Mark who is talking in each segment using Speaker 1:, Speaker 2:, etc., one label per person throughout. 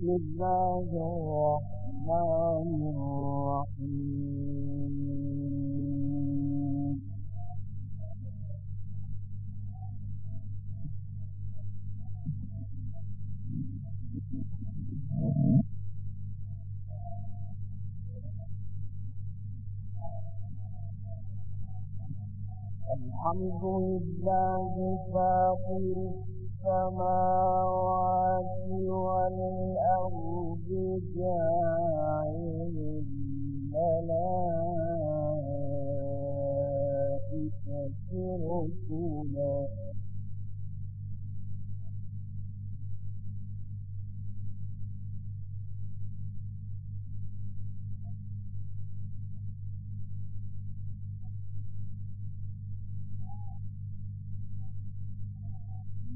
Speaker 1: بسم الله فاطر السماوات والأرض جاعل الملائكة رسولا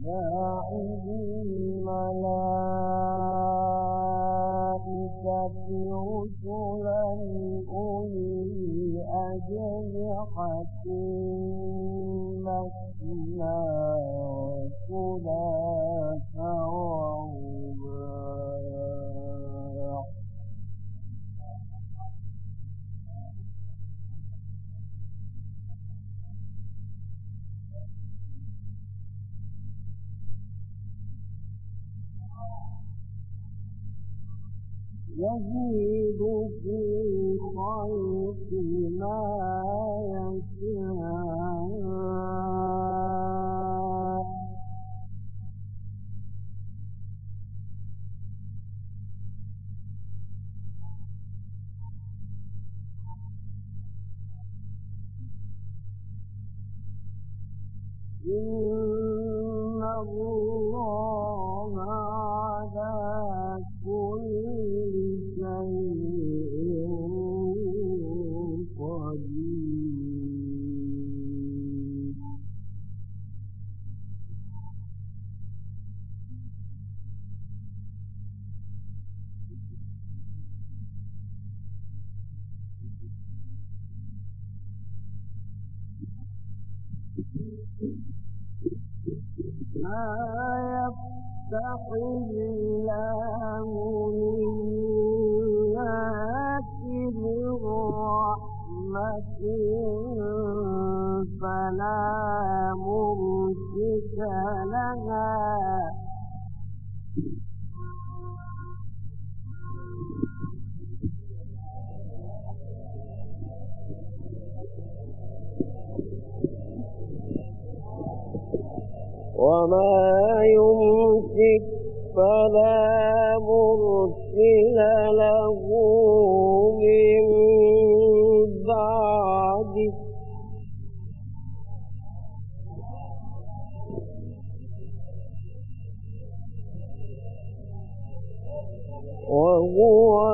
Speaker 1: جاعل الملائكة رسلا أولي أجنحة مثنى وثلاث الخلق يفتح الله للناس من رحمة فلا ممسك لها وما يمسك فلا مرسل له من بعده وهو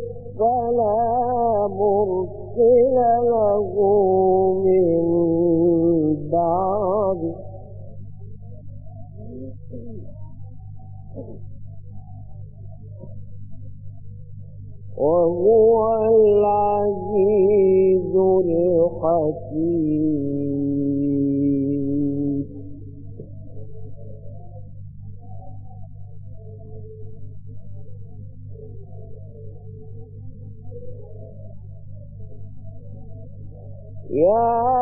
Speaker 1: فلا مرسل له من بعد. وهو العزيز الحكيم. Yeah.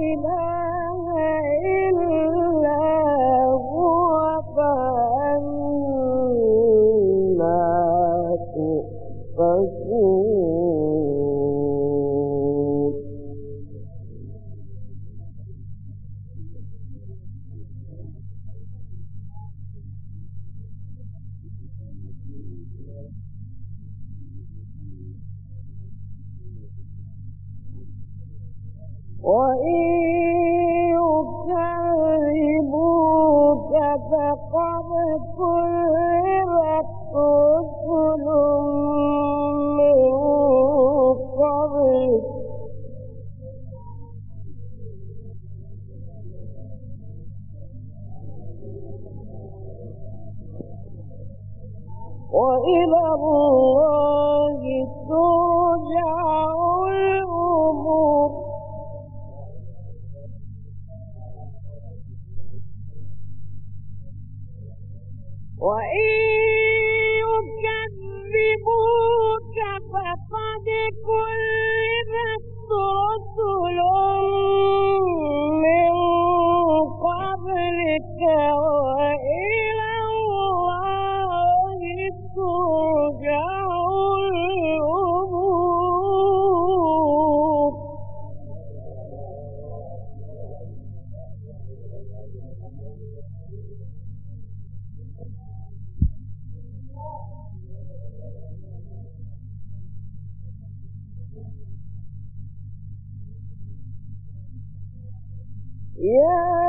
Speaker 1: إله وإلى الله Yeah.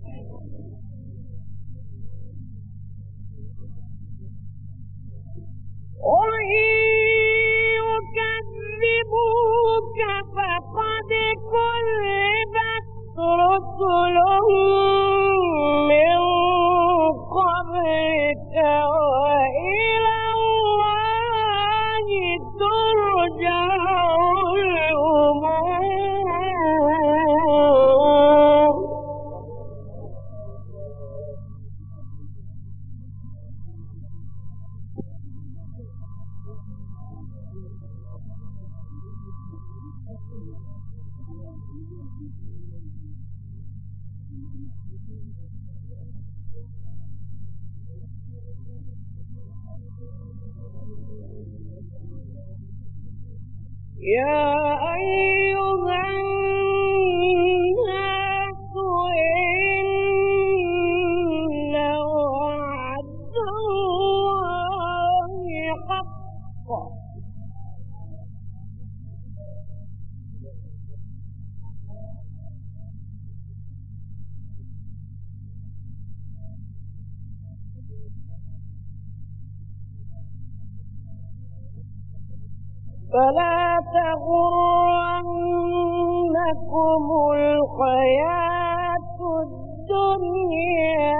Speaker 1: وَيُكَذِّبُكَ فَقَدْ كُذِّبَتْ رُسُلُهُ يا أيها فلا تغرنكم الحياة الدنيا.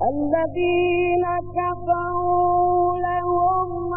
Speaker 1: الذين كفروا لهم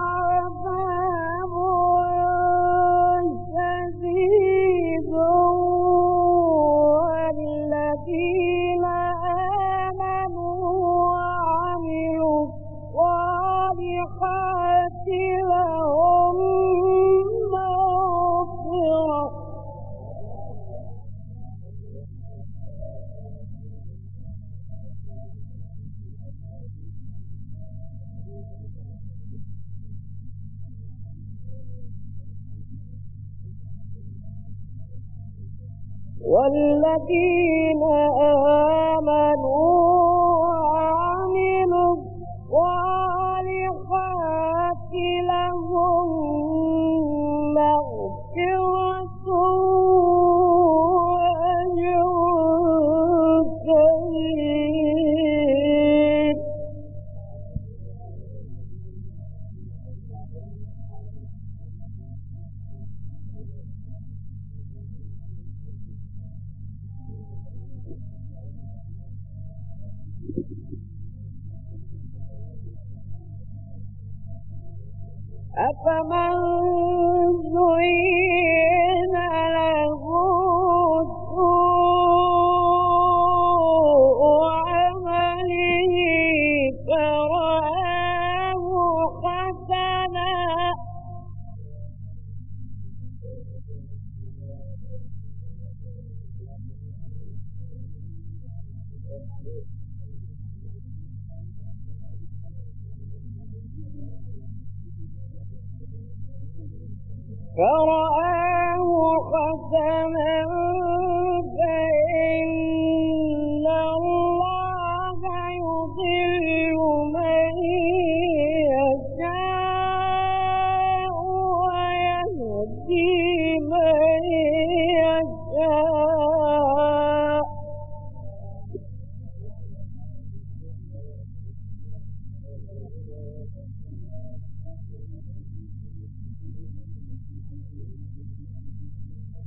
Speaker 1: والذين آمنوا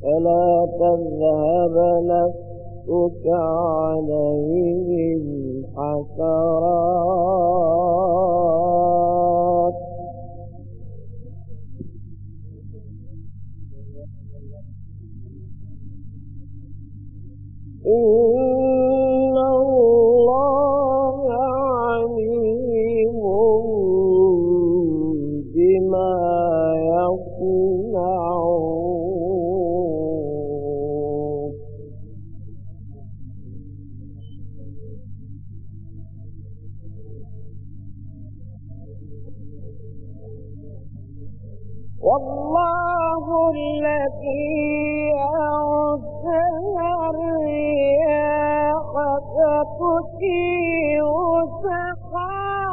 Speaker 2: فلا تذهب نفسك عليهم حسرات إن
Speaker 1: والله الذي أرسل الرياح فتثير سحابا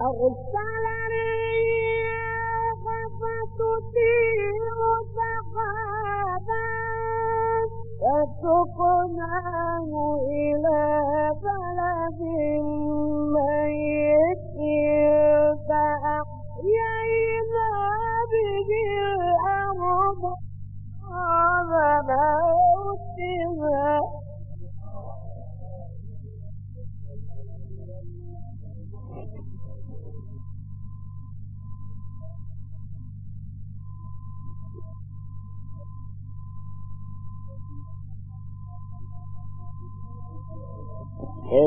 Speaker 1: أرسل فسقناه إلى بلد ميت.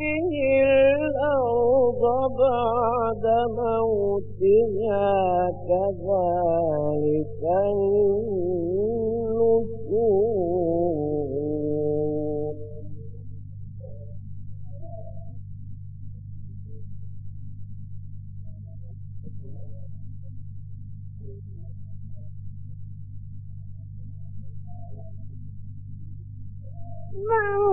Speaker 1: به الأرض بعد موتها
Speaker 2: كذلك النشور.
Speaker 1: من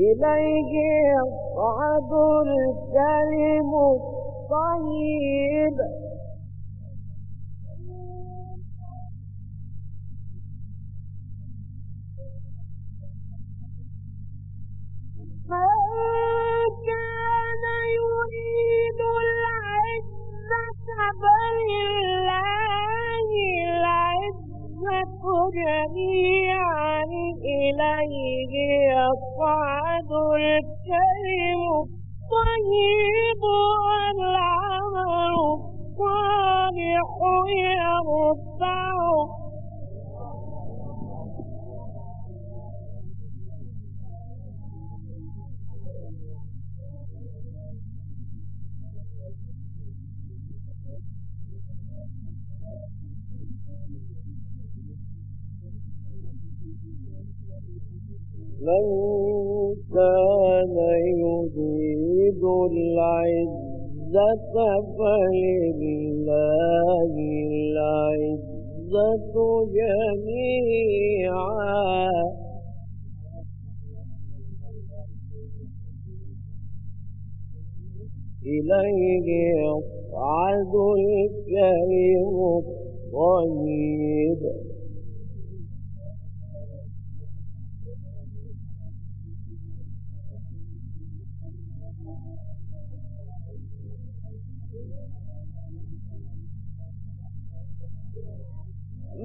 Speaker 1: إليه يصعد الكلم الطيب. جميعا إليه يصعد الكلم الطيب والعمل الصالح يرفع
Speaker 2: من كان يريد العزة فلله العزة جميعا إليه يصعد الكلم الطيب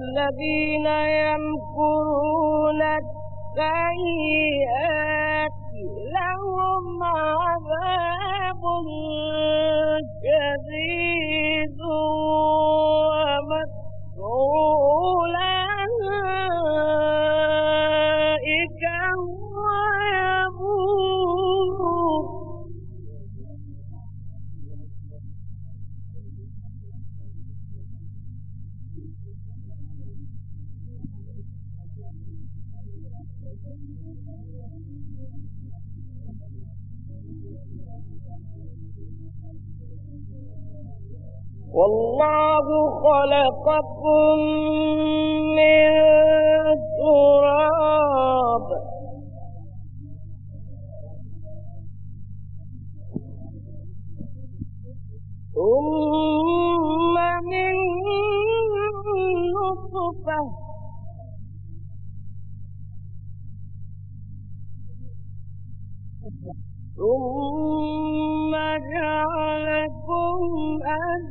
Speaker 1: الذين يمكرون السيئات لهم عذاب شديد. خلقكم من تراب ثم من نطفة ثم جعلكم أجل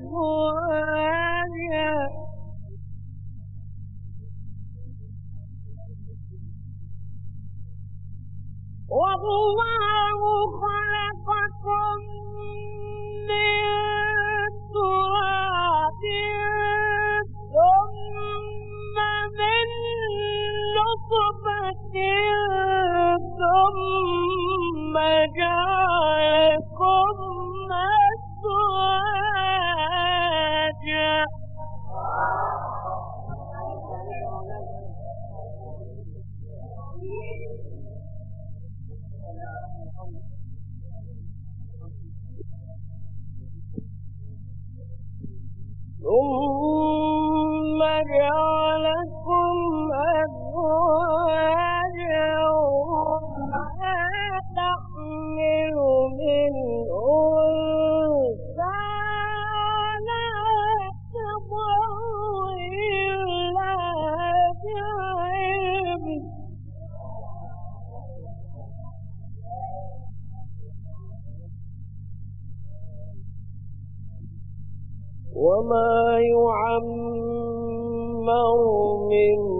Speaker 1: من